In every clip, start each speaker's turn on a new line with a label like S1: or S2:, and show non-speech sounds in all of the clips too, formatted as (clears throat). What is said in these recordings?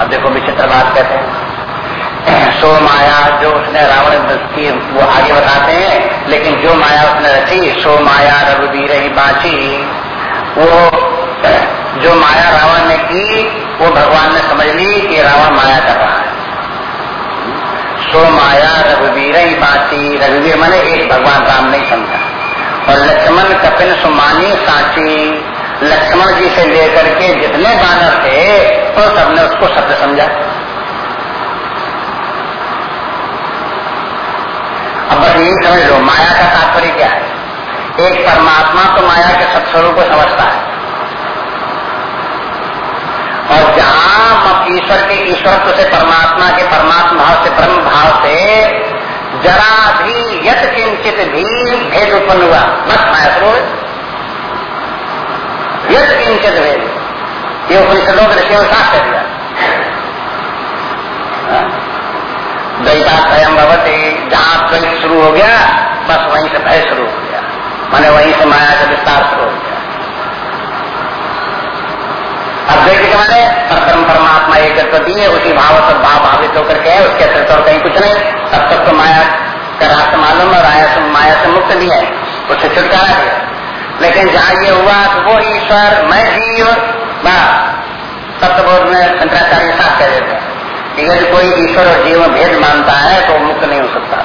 S1: अब देखो विचित्र बात कहते हैं। (clears throat) सो माया जो उसने रावण की वो आगे बताते हैं, लेकिन जो माया उसने रची, सो माया रघुवीर ही बाची। वो, (clears throat) जो माया रावण ने की, वो भगवान ने समझ ली कि रावण माया कर रहा है। सो माया रघुवीर ही बाची। रघुवीर मैंने एक भगवान, राम नहीं समझा। और लक्ष्मण कपिन सुमानी साची, लक्ष्मण जी से लेकर के जितने बानर थे तो सबने उसको सत्य समझा। अब बस यही समझ लो, माया का तात्पर्य क्या है? एक परमात्मा तो माया के सत्स्वरूप को समझता है। और जहाँ ईश्वर के ईश्वरत्व से, परमात्मा के परमात्मा भाव से, ब्रह्म भाव से जरा भी यथ किंचित भी भेद उत्पन्न हुआ। बस माया यथ किंचित भेद। ये उपनिषदों के ऋषियों साफ़ कर दिया हाँ? दैता स्वयं भवती जहाँ द्वैत शुरू हो गया बस वहीं से भय शुरू हो गया मैंने वहीं से माया का विस्तार शुरू हो गया अद्वैत के माने परम परमात्मा एक तो दिए उसी भाव से भाव भावित होकर के उसके अतिरिक्त और कहीं कुछ नहीं तब तक तो माया का रास्ता मालूम और आया माया से मुक्त दिया है उससे छुटकारा दिया लेकिन जहाँ ये हुआ तो वो ईश्वर, मैं जीव सत्यबोध में शंकराचार्य साथ कह देते हैं यदि कोई ईश्वर और जीव में भेद मानता है तो मुक्त नहीं हो सकता।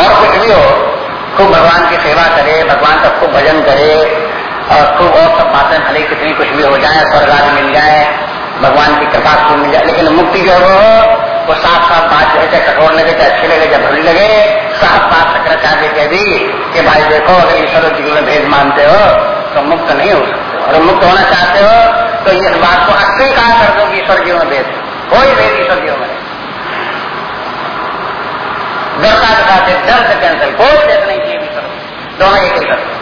S1: और कुछ भी हो, खूब भगवान की सेवा करे, भगवान का खूब भजन करे, और खूब और सब बातें, भले कितनी कुछ भी हो जाए, स्वर्ग मिल जाए, भगवान की कृपा खूब मिल जाए, लेकिन मुक्ति जो वो वो साफ़ साफ़ बात जो है कठोर लगे, चाहे अच्छी लगे, चाहे भली लगे साफ़ बात शंकराचार्य कह दी कि भाई देखो, अगर ईश्वर जीवन में भेद मानते हो तो मुक्त नहीं हो सकते और मुक्त होना चाहते हो तो इस बात को अस्वीकार कर दो ईश्वर जीवन में भेद कोई भेद ईश्वर जीवन में के साथ एकदम से कैंसिल, कोई भेद नहीं किए ईश्वर दोनों एक ही करते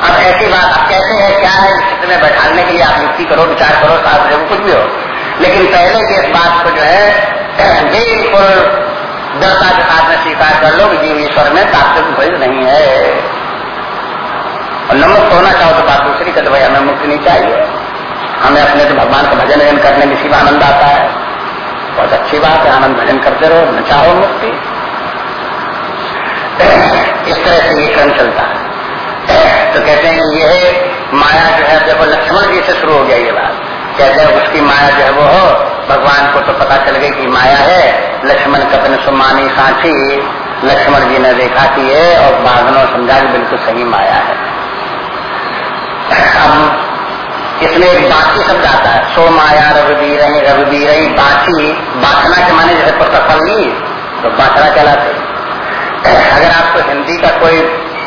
S1: अब ऐसी बात आप कहते हैं, क्या है? चित्त में बैठाने के लिए आप युक्ति करो, विचार करो, साथ रहो, कुछ भी हो। लेकिन पहले की इस बात को जो है, बिल्कुल दृढ़ता के साथ में स्वीकार कर लो जीव ईश्वर में तात्विक भेद नहीं है। और न मुक्त होना चाहो तो बात दूसरी कर भाई, हमें मुक्ति नहीं चाहिए। हमें अपने तो भगवान का भजन वज़न करने में इसी आनंद आता है। बहुत अच्छी बात है, आनंद भजन करते रहो, न चाहो मुक्ति। इस तरह से ये क्रम चलता है। तो कहते हैं ये माया जो है, देखो लक्ष्मण जी से शुरू हो गया ये बात। हैं उसकी माया जो है वो हो, भगवान को तो पता चल गई कि माया है। लक्ष्मण कपन सुमानी सांची लक्ष्मण जी ने देखा कि ये और बाघनों समझा कि बिल्कुल सही माया है। अब इसमें एक बाकी शब्द आता है। सो माया रघुबीर रघुबीर बाकी। बाखना के माने जैसे पुस्तक ली तो बाखना कहलाते अगर आपको हिंदी का कोई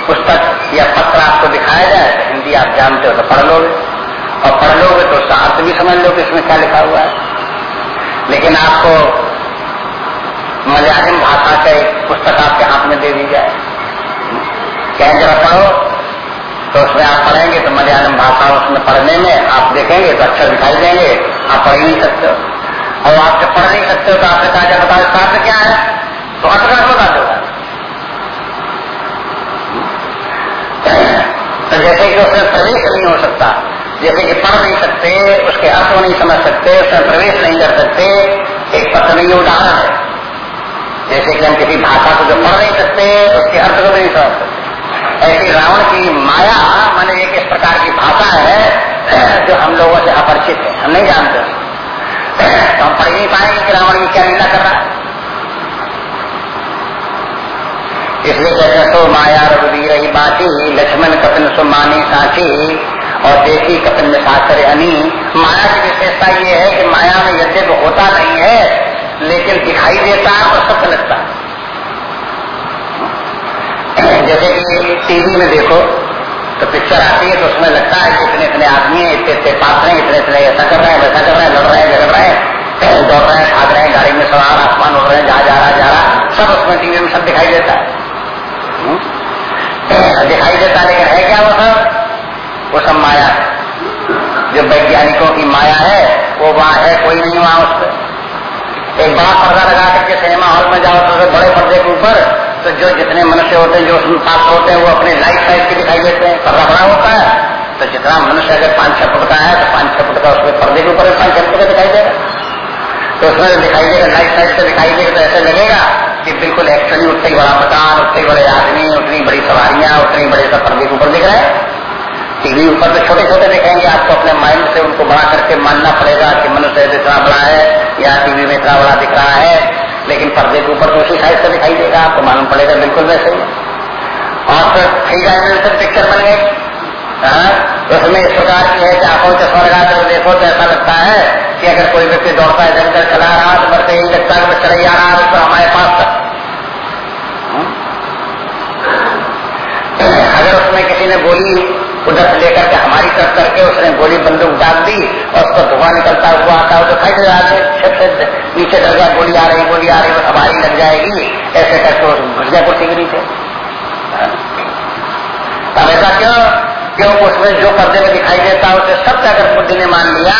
S1: पुस्तक या पत्र आपको दिखाया जाए तो हिंदी आप जानते हो तो पढ़ लोगे। और पढ़ लोगे तो भी समझ लो कि इसमें क्या लिखा हुआ है। लेकिन आपको मलयालम भाषा का एक पुस्तक आपके हाथ में दे दी जाए। कहें, जरा पढ़ो। तो उसमें आप पढ़ेंगे तो मलयालम भाषा उसमें पढ़ने में आप देखेंगे तो अक्षर दिखाई देंगे। आप पढ़ ही नहीं सकते हो। और आप जब पढ़ नहीं सकते हो तो आपने कहा जाए बताओ अर्थ क्या है? तो का बता दो। तो जैसे कि उसमें प्रवेश नहीं हो सकता। जैसे कि पढ़ नहीं सकते, उसके अर्थ को नहीं समझ सकते, उसमें प्रवेश नहीं कर सकते, एक पत्र नहीं उदाहरण है। जैसे कि हम किसी भाषा को जो पढ़ नहीं सकते, उसके अर्थ को नहीं समझ सकते। ऐसी रावण की माया, मैंने एक इस प्रकार की भाषा है, जो हम लोगों से अपरिचित है। हम नहीं जानते। तो हम पढ़ नहीं पाएँगे कि रावण की क्या लीला कर रहा है। इसलिए कहते हैं तो माया रघुवीर ही बाती, लक्ष्मण कपिन सुमानी साची और देखी कपिन में साकर अनी, माया की विशेषता ये है कि माया में यद्यप होता नहीं है, लेकिन दिखाई देता है और सत्य लगता है। जैसे कि टीवी में देखो तो पिक्चर आती है तो उसमें लगता है कि इतने इतने आदमी है, इतने इतने पात्र हैं, इतने इतने ऐसा कर रहे हैं, वैसा कर रहे हैं, लड़ रहे हैं, झगड़ रहे हैं, दौड़ रहे हैं, भाग रहे हैं, गाड़ी में सवार, आसमान उड़ रहे हैं जहाँ जा रहा जा रहा, सब उसमें टीवी में सब दिखाई देता है। दिखाई देता लेकिन है क्या वो सब? वो सब माया है। जो वैज्ञानिकों की माया है, वो वहाँ है, कोई नहीं वहाँ उस पर। एक बड़ा पर्दा लगा करके सिनेमा हॉल में जाओ तो बड़े पर्दे के ऊपर तो जो जितने मनुष्य होते हैं, जो उसमें पात्र होते हैं, वो अपने लाइफ साइज़ के दिखाई देते हैं। पर्दा बड़ा होता है तो जितना मनुष्य अगर पाँच छह फुट का है तो पाँच छह फुट का उसमें पर्दे के ऊपर पाँच छह फुट का दिखाई देगा। तो उसमें जो दिखाई देगा लाइफ साइज़ से दिखाई देगा तो ऐसे लगेगा कि बिल्कुल एक्चुअली उतने ही बड़ा मकान, उतने बड़े आदमी, उतनी बड़ी सवारियाँ, उतनी बड़े सब पर्दे के ऊपर दिख रहे हैं। टीवी ऊपर तो छोटे छोटे दिखेंगे, आपको अपने माइंड से उनको बड़ा करके मानना पड़ेगा कि मनुष्य इतना बड़ा है, या टीवी में इतना बड़ा दिख रहा है, लेकिन पर्दे के ऊपर तो उसी साइड से दिखाई देगा, आपको मालूम पड़ेगा बिल्कुल वैसे ही और फिर थ्री डायमेंशन पिक्चर बन गई हाँ? उसमें इस प्रकार की है कि आँखों से स्वर्ग आकर देखो तो ऐसा लगता है कि अगर कोई व्यक्ति दौड़ता है जंगल चला रहा तो बढ़ते ही लगता है चले जा रहा है तो हमारे पास तक हाँ? अगर उसमें किसी ने गोली उधर से लेकर के हमारी तरफ़ करके उसने गोली बंदूक डाल दी और उसको धुआँ निकलता हुआ आता है। तो खड़े जा नीचे डर गया, गोली आ रही गोली आ रही हमारी लग जाएगी। ऐसे करके उस गया कुर्सी के नीचे अब ऐसा क्यों? क्यों उसमें जो पर्दे में दिखाई देता है, उसे सब अगर बुद्धि ने मान लिया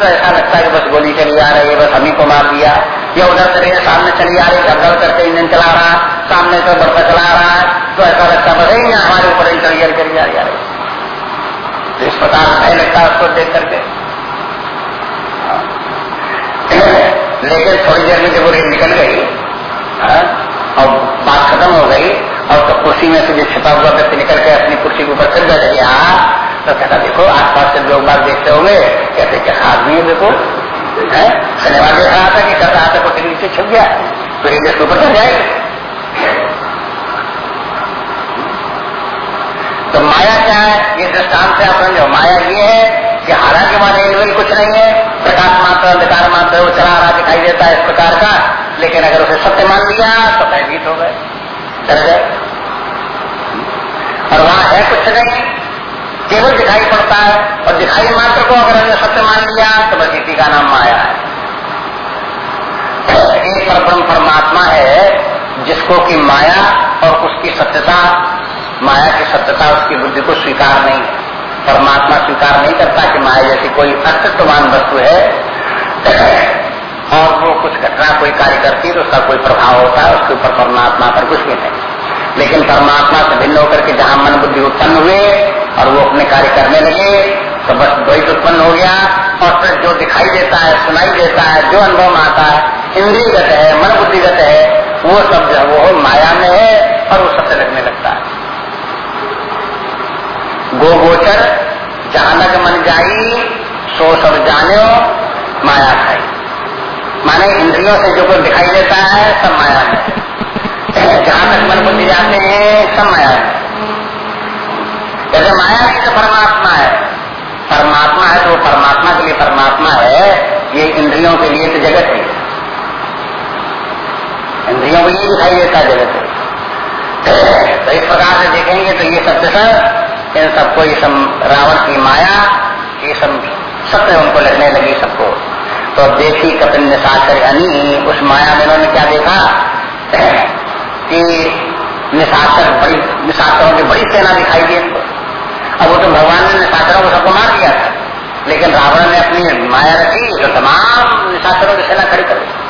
S1: तो ऐसा लगता है कि बस गोली चली आ रही है, बस हमी को मार दिया। या उधर से रेल सामने चली आ रही धड़धड़ करके इंजन चला रहा, सामने से बढ़ता चला रहा है तो ऐसा लगता है, बस हमारे ऊपर ही चली आ रही तो इस प्रकार भय लगता है उसको देख करके। लेकिन थोड़ी देर में जब वो रेल निकल गई हाँ, और बात खत्म हो गई और तो कुर्सी में से जो छिपा हुआ व्यक्ति निकल के अपनी कुर्सी के ऊपर फिर बैठ गया तो कहता देखो आस पास से लोग बात देखते होंगे कहते क्या आदमी है देखो। है शनिवार देख रहा था कि रहा था कुर्सी नीचे छुप गया तो इसके ऊपर चढ़ जाएगी तो माया क्या है से आप समझो माया ये है कि हालाँकि माने इनमें कुछ नहीं है। प्रकाश मात्र अंधकार मात्र, वो चला रहा दिखाई देता है इस प्रकार का। लेकिन अगर उसे सत्य मान लिया तो भयभीत हो गए, डर गए। और वहाँ है कुछ नहीं। केवल दिखाई पड़ता है। और दिखाई मात्र को अगर हमने सत्य मान लिया तो बस इसी का नाम माया है। एक परब्रह्म परमात्मा है, जिसको कि माया और उसकी सत्यता, माया की सत्यता, उसकी बुद्धि को स्वीकार नहीं परमात्मा स्वीकार नहीं करता कि माया जैसी कोई अस्तित्ववान वस्तु है, और वो कुछ घटना कोई कार्य करती है तो उसका कोई प्रभाव होता है, उसके ऊपर परमात्मा पर कुछ भी नहीं लेकिन परमात्मा से भिन्न होकर के जहाँ मन बुद्धि उत्पन्न हुए और वो अपने कार्य करने लगे तो बस द्वैत उत्पन्न हो गया, और फिर जो दिखाई देता है, सुनाई देता है, जो अनुभव में आता है, इंद्रियगत है, मन बुद्धिगत है, वो सब जो वो माया में है और वो सबसे लगने लगता है। गो गोचर जहाँ तक मन जाई, सो सब जाने माया खाई। माने इंद्रियों से जो कुछ दिखाई देता है, सब माया है जहाँ तक मन बुद्धि जाते हैं, सब माया है जैसे माया की तो परमात्मा है। परमात्मा है तो परमात्मा के लिए परमात्मा है, ये इंद्रियों के लिए तो जगत है। इंद्रियों को ये दिखाई देता है जगत। है तो इस प्रकार से देखेंगे तो ये सत्य सब इन सबको, ये सब रावण की माया, ये सब सत्य उनको लगने लगी सबको। तो अब देखी कपिल ने निशाचर यानी उस माया में उन्होंने क्या देखा? कि निशाचर बड़ी, निशाचरों की बड़ी सेना दिखाई दी इनको अब वो तो भगवान ने निशाचरों को सबको मार दिया था। लेकिन रावण ने अपनी माया रखी तो तमाम निशाचरों की सेना खड़ी कर दी।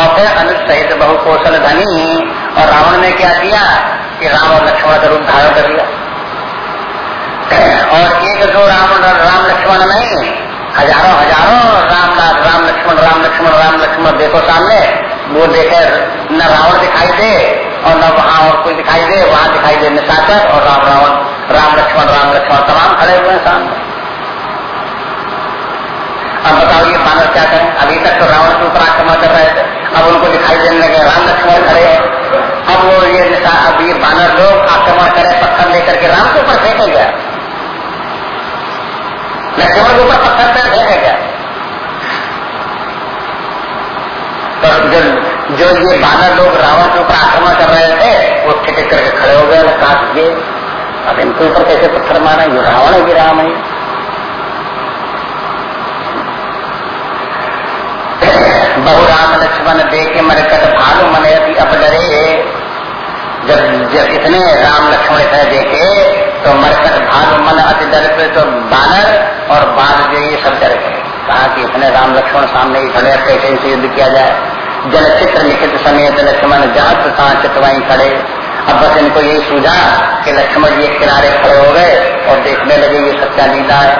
S1: और फिर अनुज सहित बहु कौशल धनी, और रावण ने क्या किया कि राम और लक्ष्मण का रूप धारण कर लिया। और एक जो राम राम लक्ष्मण नहीं, हज़ारों हज़ारों राम राम लक्ष्मण राम लक्ष्मण राम लक्ष्मण, देखो सामने, वो देखे न रावण दिखाई दे और न वहाँ और कोई दिखाई दे, वहाँ दिखाई दे निशाचर और राम रावण, राम लक्ष्मण राम लक्ष्मण, तमाम खड़े हुए सामने। अब बताओ ये मानव क्या करें? अभी तक तो रावण के ऊपर आक्रमण कर रहे थे, अब उनको दिखाई देने लगे राम लक्ष्मण खड़े अब वो ये अब ये बानर लोग आक्रमण करें, पत्थर लेकर के राम के ऊपर फेंके लक्ष्मण के ऊपर पत्थर पे फेंके क्या तो जो जो ये बानर लोग रावण के ऊपर आक्रमण कर रहे थे, वो ठिटक करके खड़े हो गए कहा ये अब इनके ऊपर कैसे पत्थर मारा? ये रावण है कि राम है। बहु राम लक्ष्मण दे के मरकत भालू मन अब डरे जब जब इतने राम लक्ष्मण देखे तो मरकत भालू मन अति डर तो बानर और बाघ जो ये सब डर गए कहा कि इतने राम लक्ष्मण सामने ही खड़े कैसे युद्ध किया जाए? जल चित्र लिखित समेत लक्ष्मण जहाँ चित्र वहीं खड़े। अब बस इनको यही सूझा कि लक्ष्मण जी किनारे खड़े हो गए और देखने लगे ये सच्चा लीला है।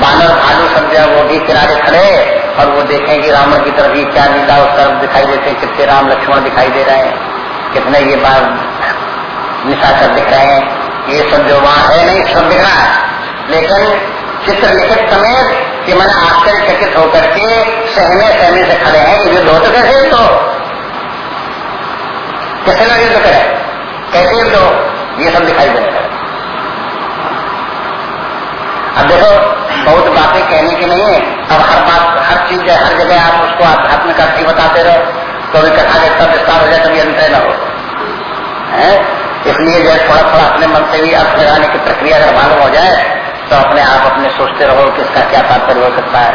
S1: बानर भालू सब जो वो भी किनारे खड़े और वो देखें कि रावण की तरफ़ ये क्या लीला उस तरफ़ दिखाई देते कितने राम लक्ष्मण दिखाई दे रहे हैं, कितने ये बार निशाचर दिख रहे हैं। ये सब जो वहाँ है नहीं, सब दिख रहा है। लेकिन चित्र लिखित समेत कि मैंने आश्चर्यचकित होकर के सहमे सहमे से खड़े हैं, ये जो तो कैसे तो? कैसे लगे तो करे? कैसे तो ये सब दिखाई देने लगे अब देखो, बहुत बातें कहने की नहीं है। अब हर बात, हर चीज़ है, हर जगह आप उसको आध्यात्मिक अर्थ ही बताते रहो। अभी कथा का विस्तार हो जाए, कभी अंतर न हो। है? इसलिए जो थोड़ा थोड़ा अपने मन से भी अर्थ लगाने की प्रक्रिया अगर मालूम हो जाए तो अपने आप अपने सोचते रहो कि इसका क्या तात्पर्य हो सकता है।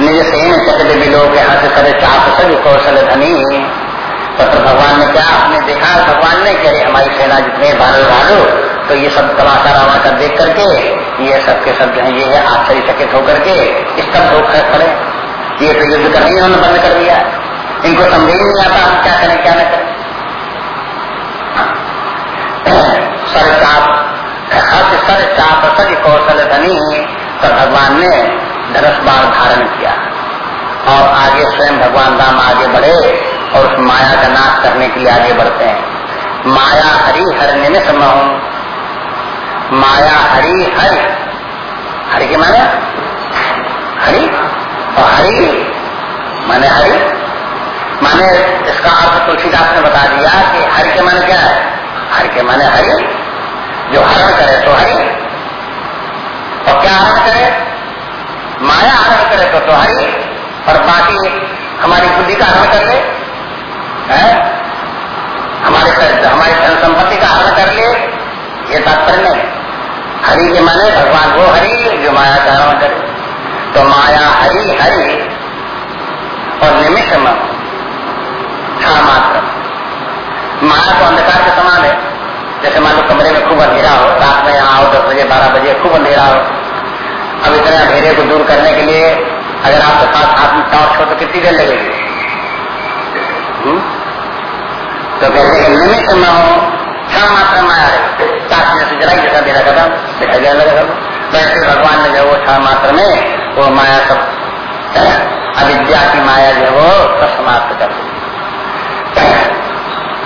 S1: निज सेन चक्र भी लोग यहाँ से करे चाप सभी कौशल धनी तो, तो भगवान ने क्या आपने देखा? भगवान ने कह हमारी सेना जितने भालू भालू तो ये सब तमाशा का देख करके ये सब के सब जो है ये है आश्चर्यचकित होकर के स्तब्ध खड़े ये तो युद्ध करना ही उन्होंने बंद कर दिया। इनको समझ ही नहीं आता हम क्या करें क्या न करें। सर चाप सर कौशल धनी तो भगवान ने धनुष बाण धारण किया। और आगे स्वयं भगवान राम आगे बढ़े और उस माया का नाश करने के लिए आगे बढ़ते हैं। माया हरि हर निमिष महू माया हरि हरि हरि के माने? हरि? और हरि, माने हरि? माने इसका अर्थ तुलसीदास ने बता दिया कि हरि के माने क्या है? हरि के माने हरि। जो हरण करे तो हरि। और क्या हरण करे? माया हरण करे तो, तो हरि। और बाकी हमारी बुद्धि का हरण कर ले। है? हमारे हमारी धन संपत्ति का हरण कर ले। ये तात्पर्य नहीं हरि के माने भगवान वो हरि जो माया का हरण करे। तो माया हरि हरि। और निमिष क्षण मात्र। माया तो अंधकार के समान है। जैसे मान लो कमरे में खूब अंधेरा हो, रात में यहाँ आओ, दस बजे, बारह बजे, खूब अंधेरा हो। अब इतने अंधेरे को दूर करने के लिए अगर आपके पास हाथ में टॉर्च हो तो कितनी देर लगेगी? हम्म? तो कहते हैं निमिष न हो क्षण मात्र माया है ताकि जैसे जरा जैसा मेरा कदम दिखाई देने लगा वैसे भगवान ने जो वो क्षण मात्र में, वो माया सब अविद्या की माया जो वो सब समाप्त कर दी।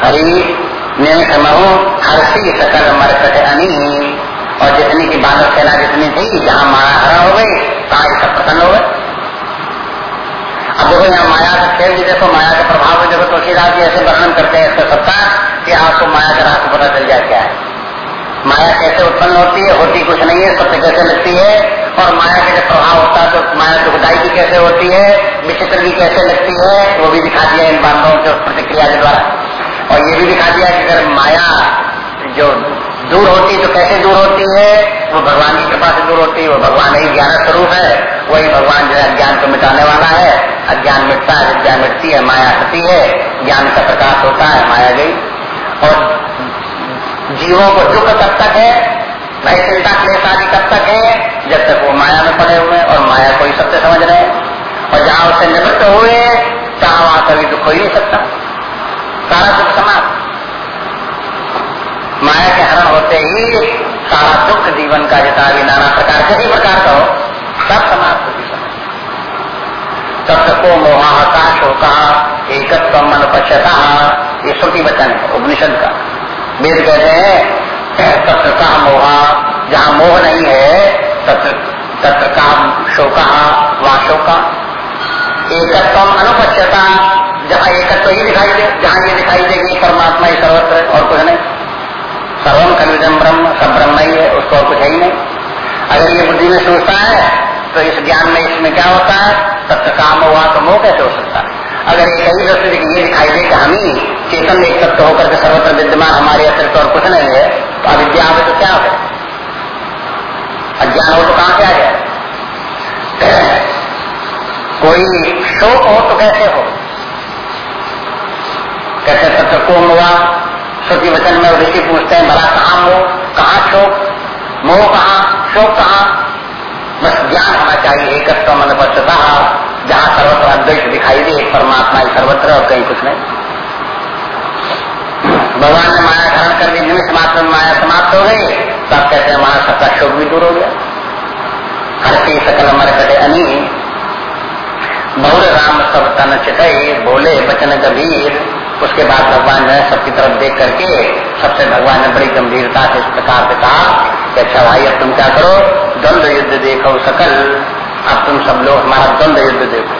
S1: हरि निमहु हर्षी सकल मरकट अनी। और जितनी की बानर सेना जितनी थी, जहाँ माया हरा हो गई कहा सब प्रसन्न हो गए। अब देखो यहाँ माया का खेल भी देखो, माया का प्रभाव देखो तुलसीदास जी ऐसे वर्णन करते हैं, इसका सत्ता, कि आपको माया का रास्ता पता चल जाए क्या है। माया कैसे उत्पन्न होती है, होती कुछ नहीं है, सत्य कैसे लगती है, और माया का जब प्रभाव होता है तो माया दुखदाई की कैसे होती है, विचित्र की कैसे लगती है, वो भी दिखा दिया इन बातों के प्रतिक्रिया के द्वारा। और ये भी दिखा दिया कि अगर माया जो दूर होती तो कैसे दूर होती है? वो भगवान की कृपा से दूर होती है वो भगवान ही ज्ञान स्वरूप है, वही भगवान जो है अज्ञान को मिटाने वाला है। अज्ञान मिटता है विद्या मिटती है, माया हटती है, ज्ञान का प्रकाश होता है, माया गई। और जीवों को दुख कब तक है? भाई चिंता क्लेश आदि कब तक है? जब तक वो माया में पड़े हुए और माया को ही सत्य समझ रहे हैं। और जहाँ उससे निवृत्त हुए, तहां वहाँ कभी दुख हो ही नहीं सकता। सारा दुख समाप्त। माया के हरण होते ही सारा दुख जीवन का जितना भी नाना प्रकार के ही प्रकार का हो, सब समाप्त हो। तब को मोहा का शोका एकत्व मन पश्यता ये श्रुति वचन है, उपनिषद का। वेद कहते हैं तत्र का मोहा, जहाँ मोह नहीं है, तत्र तत्र का शोका वहाँ शोका एकत्व अनुपश्यता है है ही नहीं अगर ये बुद्धि में सोचता है तो इस ज्ञान में इसमें क्या होता है? तत्व काम हुआ तो मोह कैसे हो सकता है? अगर एक ही दृष्टि ये दिखाई दे कि हम ही चेतन एक तत्व होकर के सर्वत्र विद्यमान हमारे अतिरिक्त और कुछ नहीं है तो अविद्या में तो क्या है? अज्ञान हो तो कहाँ से आ जाए कोई शोक हो तो कैसे हो? कैसे तत्व को हुआ? श्रुति वचन में ऋषि पूछते हैं भला कहाँ मोह कहाँ शोक? मोह कहाँ, शोक कहाँ? बस ज्ञान होना चाहिए, एकत्व मन पश्चता जहाँ सर्वत्र अद्वैत दिखाई दे, परमात्मा ही सर्वत्र और कहीं कुछ नहीं। भगवान ने माया धारण कर दी निमिष मात्र में माया समाप्त हो गई। तो आप कहते हैं वहाँ सबका शोक भी दूर हो गया। हर की सकल मर कटे अनी बहुर राम सब तन चिटई बोले बचन गंभीर। उसके बाद भगवान ने सबकी तरफ़ देख करके सबसे भगवान ने बड़ी गंभीरता से इस प्रकार से कहा कि अच्छा भाई, अब तुम क्या करो? द्वंद युद्ध देखो सकल। अब तुम सब लोग, हमारा द्वंद युद्ध देखो।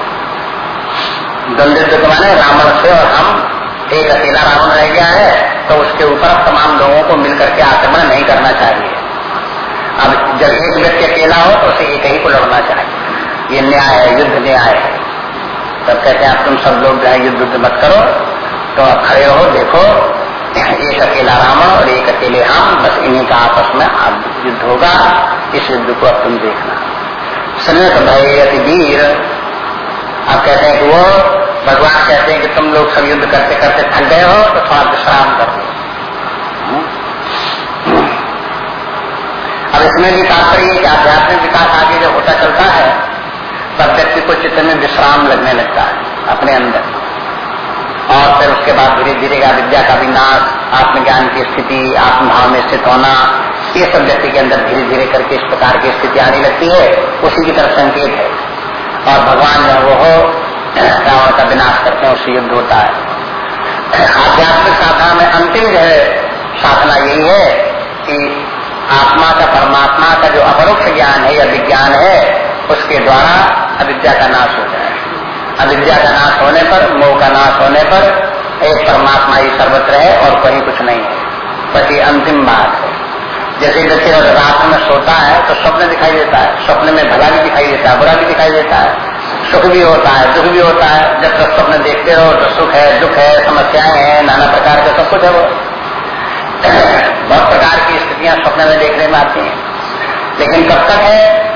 S1: द्वंद युद्ध के माने रावण से और हम एक अकेला रावण रह गया है तो उसके ऊपर तमाम लोगों को मिलकर के आक्रमण नहीं करना चाहिए। अब जब एक व्यक्ति अकेला हो तो उसे एक ही को लड़ना चाहिए। ये न्याय है, युद्ध न्याय है। तब कहते हैं, अब तुम सब लोग जो है युद्ध मत करो। तो खड़े हो देखो। एक अकेला रावण और एक अकेले हम बस इन्हीं का आपस में युद्ध होगा। इस युद्ध को अब तुम देखना। भय अति वीर। अब कहते हैं कि वो भगवान कहते हैं कि तुम लोग सब युद्ध करते करते थक गए हो तो थोड़ा विश्राम कर। दो अब इसमें भी तात्पर्य कि आध्यात्मिक विकास आगे जब होता चलता है, तब व्यक्ति को चित्र में विश्राम लगने लगता है, अपने अंदर। और फिर उसके बाद धीरे धीरे विद्या का विनाश आत्मज्ञान की स्थिति आत्मभाव में स्थित होना ये सब व्यक्ति के अंदर धीरे धीरे करके इस प्रकार की स्थिति आने लगती है। उसी की तरफ़ संकेत है। और भगवान जब वो हो, रावण का विनाश करते हैं, उससे युद्ध होता है। आध्यात्मिक साधना में अंतिम जो है, साधना यही है कि आत्मा का परमात्मा का जो अपरोक्ष ज्ञान है या विज्ञान है, उसके द्वारा अविद्या का नाश हो जाए। अविद्या का नाश होने पर नाश होने पर एक परमात्मा ही सर्वत्र है और कहीं कुछ नहीं है। बस ये अंतिम बात है। जैसे व्यक्ति अगर रात में सोता है तो स्वप्न दिखाई देता है। स्वप्न में भला भी दिखाई देता है, बुरा भी दिखाई देता है। सुख भी होता है, दुख भी होता है। जब तक स्वप्न देखते रहो तो सुख है, दुख है, समस्याएँ हैं, नाना प्रकार का सब कुछ है वो। बहुत प्रकार की स्थितियाँ स्वप्न में देखने में आती हैं। लेकिन कब तक है?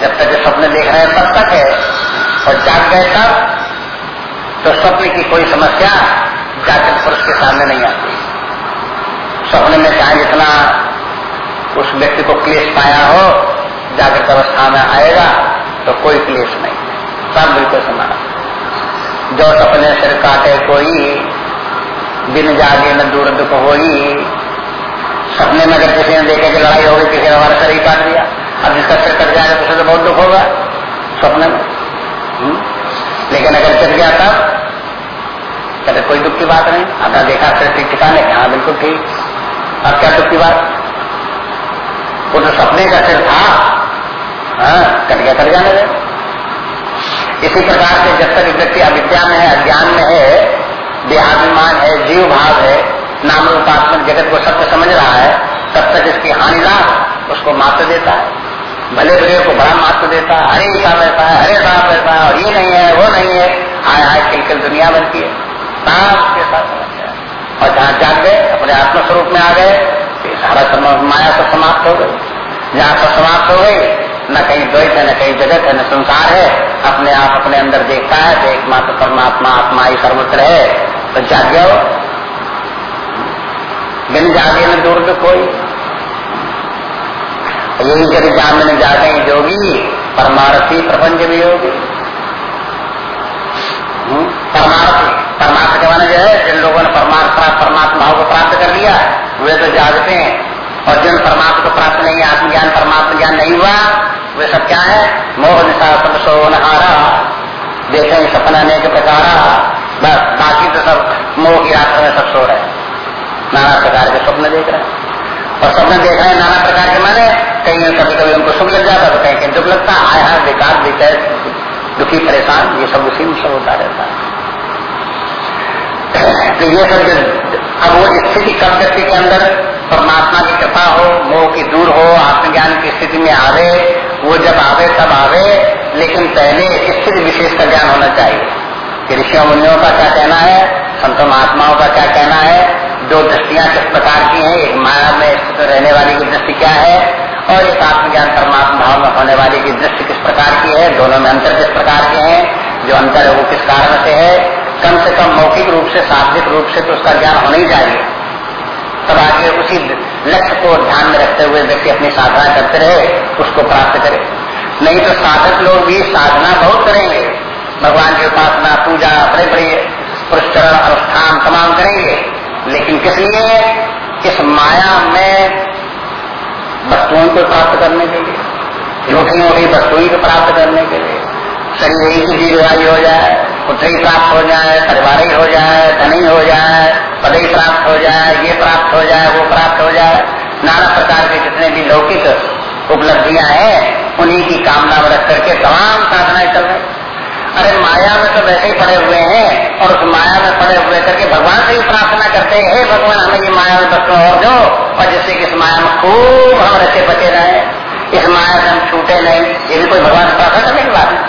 S1: जब तक स्वप्न देख रहे हैं, तब तक है। और जाग गए तब तो स्वप्न की कोई समस्या जागृत पुरुष के सामने नहीं आती। स्वप्न में चाहे जितना उस व्यक्ति को क्लेश पाया हो, जागृत अवस्था में आएगा तो कोई क्लेश नहीं। सब बिल्कुल समान। जो सपने सिर काटे कोई, बिन जागे न दूर दुख हो सपने में अगर किसी ने देखे कि लड़ाई होगी किसी ने हमारा शरीर काट दिया, अब जिसका सिर कट जाएगा तो तो बहुत दुख होगा। स्वप्न में। हम्म? लेकिन अगर चल गया तब कहते, कोई दुख की बात नहीं। आपने देखा, फिर ठीक ठिकाने हाँ बिल्कुल ठीक। अब क्या दुख की बात? वो तो सपने का सिर था। हाँ कट गया, कट जाने इसी प्रकार से जब तक व्यक्ति अविद्या में है, अज्ञान में है, देहाभिमान है, जीव भाव है नाम रूपात्मक जगत को सत्य समझ रहा है, तब तक इसकी हानि लाभ उसको मात्र देता है। भले भले को बड़ा मात्र देता है, हरे साहब रहता है, हरे साहब रहता है, और ये नहीं है, वो नहीं है। आए आए खिलखिल दुनिया बनती है। के साथ और जहाँ जाग गए, अपने आत्मस्वरूप में आ गए तो सारा माया सब समाप्त हो गई। जहाँ सब समाप्त हो गई, न कहीं द्वैत है, न कहीं जगत है, न संसार है, अपने आप अपने अंदर देखता है तो एकमात्र परमात्मा, आत्मा ही सर्वत्र है। तो जाग जाओ बिन जागे न दूर तो कोई। यही जब जामिन जागे जोगी परमार्थी प्रपंच भी होगी परमार्थ परमार्थ के माने जो है, जिन लोगों ने परमार्थ परमात्मा भाव को प्राप्त कर लिया, वे तो जागते हैं। और जिन परमात्मा को प्राप्त नहीं, आत्मज्ञान, परमात्मा ज्ञान नहीं हुआ, वे सब क्या है? मोह निशा सब सो नहारा देखें सपना अनेक प्रकार। बस, बाकी तो सब मोह की रात्र में सब सो रहे नाना प्रकार के स्वप्न देख रहे हैं। और सपने देख रहे हैं नाना प्रकार के माने, कहीं कभी कभी उनको सुख लग जाता तो कहीं कहीं दुख लगता आय बेकार, बेचैन। दुखी परेशान, ये सब उसी में सब होता रहता है। तो ये सब अब वो स्थिति कब व्यक्ति के अंदर परमात्मा की कृपा हो, मोह की दूर हो, आत्मज्ञान की स्थिति में आवे, वो जब आवे, तब आवे, लेकिन पहले स्थिति विशेष का ज्ञान होना चाहिए। कि ऋषियों, मुनियों का क्या कहना है, संतों, महात्माओं का क्या कहना है, दो दृष्टियाँ किस प्रकार की हैं, एक माया में स्थित रहने वाली की दृष्टि क्या है और एक आत्मज्ञान परमात्मा भाव में होने वाली की दृष्टि किस प्रकार की है? दोनों में अंतर किस प्रकार के हैं? जो अंतर है वो किस कारण से है? कम से कम मौखिक रूप से, शाब्दिक रूप से तो उसका ज्ञान होना ही चाहिए। तब आगे उसी लक्ष्य को ध्यान में रखते हुए व्यक्ति अपनी साधना करते रहे, उसको प्राप्त करे। नहीं तो साधक लोग भी साधना बहुत करेंगे। भगवान की उपासना, पूजा बड़े बड़े पुरस्चरण अनुष्ठान तमाम करेंगे। लेकिन किस लिए? इस माया में को प्राप्त करने के लिए झूठी मोटी वस्तु को प्राप्त करने के लिए। शरीर ही की दीर्घाई हो जाए, पुत्र ही प्राप्त हो जाए, परिवार ही हो जाए, धनी ही हो जाए, पद ही प्राप्त हो जाए, ये प्राप्त हो जाए, वो प्राप्त हो जाए, नाना प्रकार के जितने भी लौकिक उपलब्धियाँ हैं, उन्हीं की कामना में रख करके तमाम साधनाएँ चल रही अरे माया में तो वैसे ही पड़े हुए हैं और उस माया में पड़े हुए करके भगवान से ही प्रार्थना करते हैं, हे भगवान, हमें ये माया में बच्चों और दो, और जिससे कि इस माया में खूब हम रचे बचे रहे। इस माया से हम छूटे नहीं, ये भी कोई भगवान प्रार्थना करने की बात है?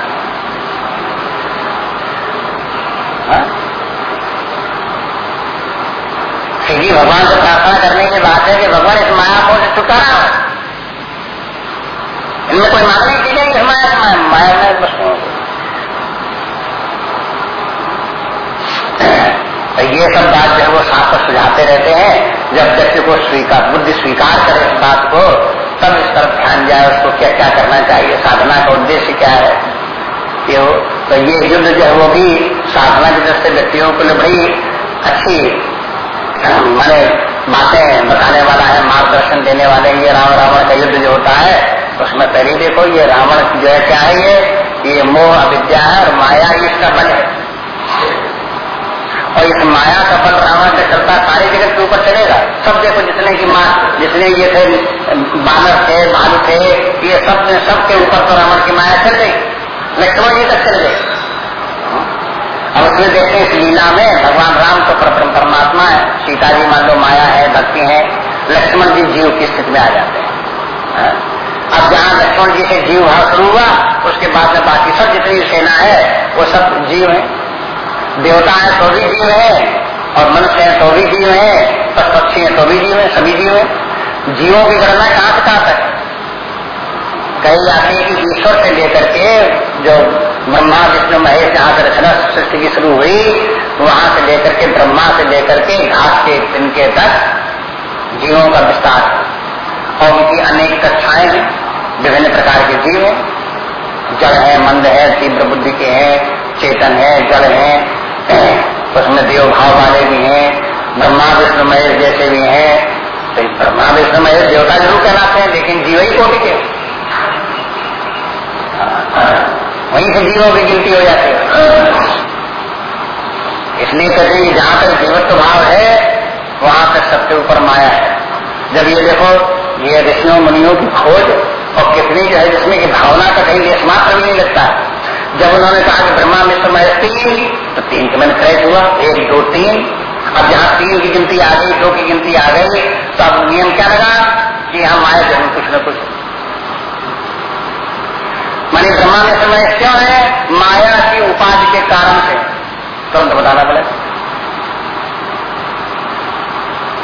S1: सीधी भगवान से प्रार्थना करने की बात है कि भगवान इस माया को छुटकारा इनमें कोई मांग नहीं की जाएगी माया माया में वस्तुओं तो ये सब बात जो है वो साथ सुझाते रहते हैं। जब व्यक्ति को स्वीकार, बुद्धि स्वीकार करे इस बात को, तब इस तरफ़ ध्यान जाए, उसको क्या क्या करना चाहिए, साधना का उद्देश्य क्या है? ये तो ये युद्ध जो है वो भी साधना की दृष्टि व्यक्तियों के लिए बड़ी अच्छी मैंने बातें बताने वाला है, मार्गदर्शन देने वाले ये राम रावण का युद्ध जो होता है, उसमें पहले देखो, ये रावण जो है क्या है ये? ये मोह, अविद्या है और माया इसका बल है। और इस माया का बल रावण का चलता सारे जगत के ऊपर चलेगा। सब देखो जितने की माँ, जितने ये थे, बानर थे, भालू थे, ये सब सबके ऊपर तो रावण की माया चल रही लक्ष्मण जी तक चल गए। अब उसमें देखते हैं इस लीला में भगवान राम तो परमात्मा है। सीता जी मान लो माया है, भक्ति है, लक्ष्मण जी जीव की स्थिति में आ जाते हैं। हाँ? अब जहाँ लक्ष्मण जी से जीव भाव शुरू हुआ, उसके बाद में बाकी सब जितनी सेना है, वो सब जीव है। देवता है तो भी जीव है, और मनुष्य है तो भी जीव है सब पक्षी है तो भी जीव है, सभी जीव है। जीवों की गणना कहाँ से कहाँ तक? कही जाती है कि ईश्वर से लेकर के जो ब्रह्मा, विष्णु, महेश जहाँ से रचना सृष्टि की शुरू हुई, वहाँ से लेकर के ब्रह्मा से लेकर के घास के तिनके तक जीवों का विस्तार। और उनकी अनेक कक्षाएँ विभिन्न प्रकार के जीव हैं। जड़ है, मंद है, तीव्र बुद्धि के हैं चेतन है, जड़ है उसमें देव भाव वाले भी हैं, ब्रह्मा, विष्णु, महेश जैसे भी हैं। तो ब्रह्मा, विष्णु, महेश, देवता ज़रूर कहलाते हैं, लेकिन जीव ही कोटि के। वहीं से जीवों की गिनती हो जाती है। इसलिए कहते हैं जहाँ तक जीवत्व भाव है, वहाँ तक सबके ऊपर माया है। जब ये देखो, ये ऋषियों, मुनियों की खोज और कितनी जो है, जिसमें की भावना का कहीं देश मात्र भी नहीं लगता। जब उन्होंने कहा कि ब्रह्मा में समय तीन तो तीन के मैंने क्रैश हुआ एक, दो, तीन। अब जहाँ तीन की गिनती आ गई, दो की गिनती आ गई तो अब नियम क्या लगा कि हम आए ज़रूर कुछ न कुछ। मानी ब्रह्मा में समय क्यों है माया की उपाधि के कारण से। तुरंत बताना पड़े।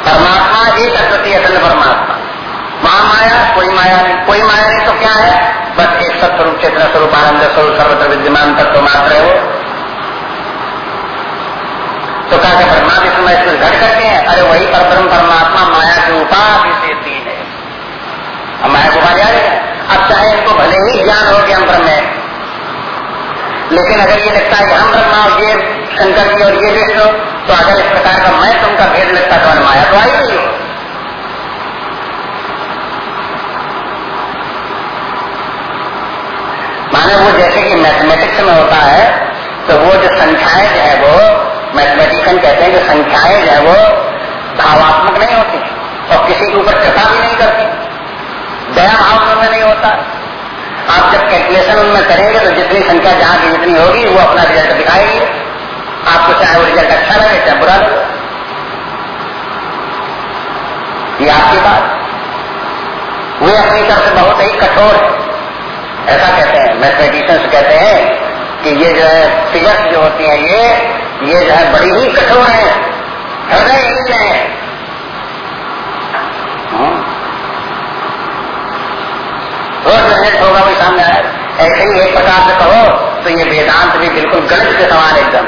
S1: परमात्मा एक अद्वितीय अखंड परमात्मा। वहाँ माया, कोई माया नहीं। कोई माया नहीं तो क्या है? चेतना स्वरूप आनंद स्वरूप सर्वत्र विद्यमान तत्व मात्र है वो। तो कहा ब्रह्मा विष्णु में इसमें घट करते हैं। अरे वही परब्रह्म परमात्मा माया की उपाधि से तीन है। माया को माया जाएगा अब चाहे इनको भले ही ज्ञान हो गया ब्रह्म है। लेकिन अगर ये लगता है कि हम ब्रह्मा और ये शंकर जी और ये विष्णु तो अगर इस प्रकार का मैं तुमका भेद लगता तो माया तो आई नहीं हो। माने वो जैसे कि मैथमेटिक्स में होता है तो वो जो संख्याएँ जो है वो मैथमेटिशियन कहते हैं कि संख्याएँ जो है वो भावात्मक नहीं होती और किसी के ऊपर कृपा भी नहीं करती। दया भाव उनमें नहीं होता। आप जब कैलकुलेशन उनमें करेंगे तो जितनी संख्या जहाँ की जितनी होगी, वो अपना रिज़ल्ट दिखाएगी। आपको चाहे वो रिज़ल्ट अच्छा लगे, चाहे बुरा लगे। ये आपकी बात। वे अपनी तरफ़ से बहुत ही कठोर है। ऐसा कहते हैं। मैथमेटिशियंस कहते हैं कि ये जो है फिगर्स जो होती हैं ये ये जो है बड़ी ही कठोर है। हृदय ही है। निर्णय होगा सामने ऐसे ही एक प्रकार से कहो तो ये वेदांत भी बिल्कुल गलत के समान एकदम।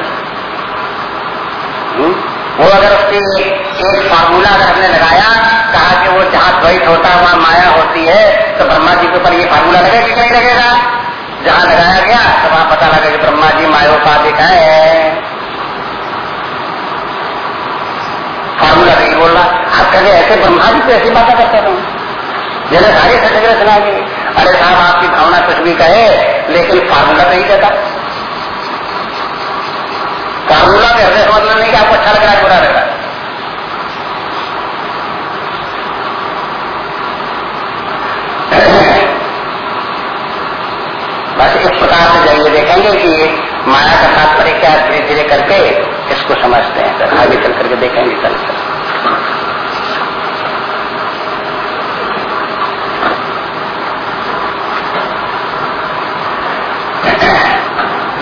S1: हम्म? वो अगर उसकी एक फार्मूला अगर हमने लगाया, कहा कि वो जहाँ द्वैत होता है, वहाँ माया होती है तो ब्रह्मा जी के ऊपर ये फार्मूला लगेगा कि नहीं लगेगा? जहाँ लगाया गया तो वहाँ पता लगा कि ब्रह्मा जी मायोपाधिक है। फार्मूला नहीं बोल। रहा आप कहे, ऐसे ब्रह्मा जी को ऐसी बातें करते रहो जैसे सारी सुना दी। अरे साहब, आपकी भावना कुछ भी कहे, लेकिन फार्मूला नहीं देता। फार्मूला के हृदय समझना नहीं कि आपको अच्छा लग रहा है बुरा लग रहा है बस इस प्रकार से जाइए देखेंगे कि माया का तात्पर्य क्या धीरे धीरे करके इसको समझते हैं। सर आगे चल करके देखेंगे कल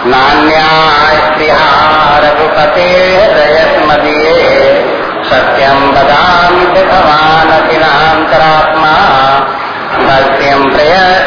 S1: नान्या स्त्रिया सत्यम बदामि भगवान अखिलांतरात्मा भक्तिम प्रयच्छ